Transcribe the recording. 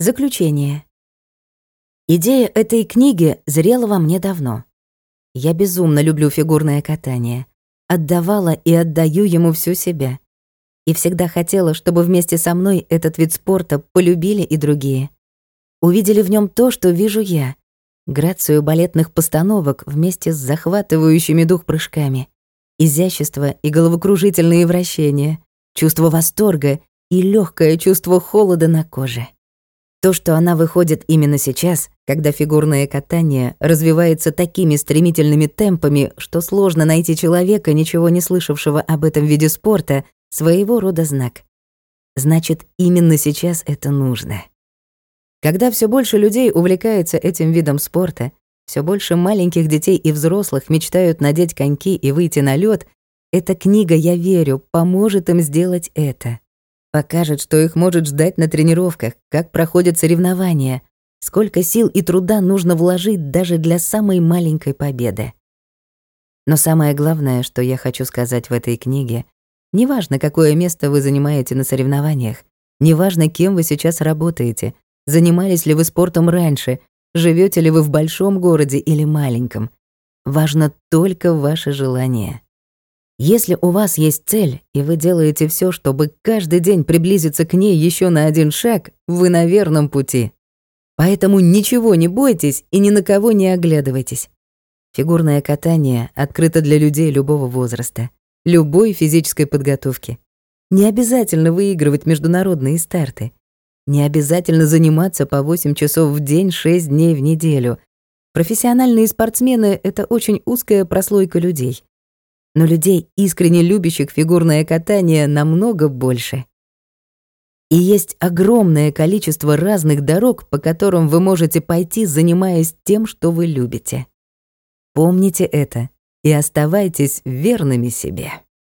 Заключение. Идея этой книги зрела во мне давно. Я безумно люблю фигурное катание. Отдавала и отдаю ему всю себя. И всегда хотела, чтобы вместе со мной этот вид спорта полюбили и другие. Увидели в нем то, что вижу я. Грацию балетных постановок вместе с захватывающими дух прыжками. Изящество и головокружительные вращения. Чувство восторга и легкое чувство холода на коже. То, что она выходит именно сейчас, когда фигурное катание развивается такими стремительными темпами, что сложно найти человека, ничего не слышавшего об этом виде спорта, своего рода знак. Значит, именно сейчас это нужно. Когда все больше людей увлекается этим видом спорта, все больше маленьких детей и взрослых мечтают надеть коньки и выйти на лед, эта книга, я верю, поможет им сделать это. Покажет, что их может ждать на тренировках, как проходят соревнования, сколько сил и труда нужно вложить даже для самой маленькой победы. Но самое главное, что я хочу сказать в этой книге, неважно, какое место вы занимаете на соревнованиях, неважно, кем вы сейчас работаете, занимались ли вы спортом раньше, живете ли вы в большом городе или маленьком, важно только ваше желание. Если у вас есть цель, и вы делаете все, чтобы каждый день приблизиться к ней еще на один шаг, вы на верном пути. Поэтому ничего не бойтесь и ни на кого не оглядывайтесь. Фигурное катание открыто для людей любого возраста, любой физической подготовки. Не обязательно выигрывать международные старты. Не обязательно заниматься по 8 часов в день 6 дней в неделю. Профессиональные спортсмены — это очень узкая прослойка людей но людей, искренне любящих фигурное катание, намного больше. И есть огромное количество разных дорог, по которым вы можете пойти, занимаясь тем, что вы любите. Помните это и оставайтесь верными себе.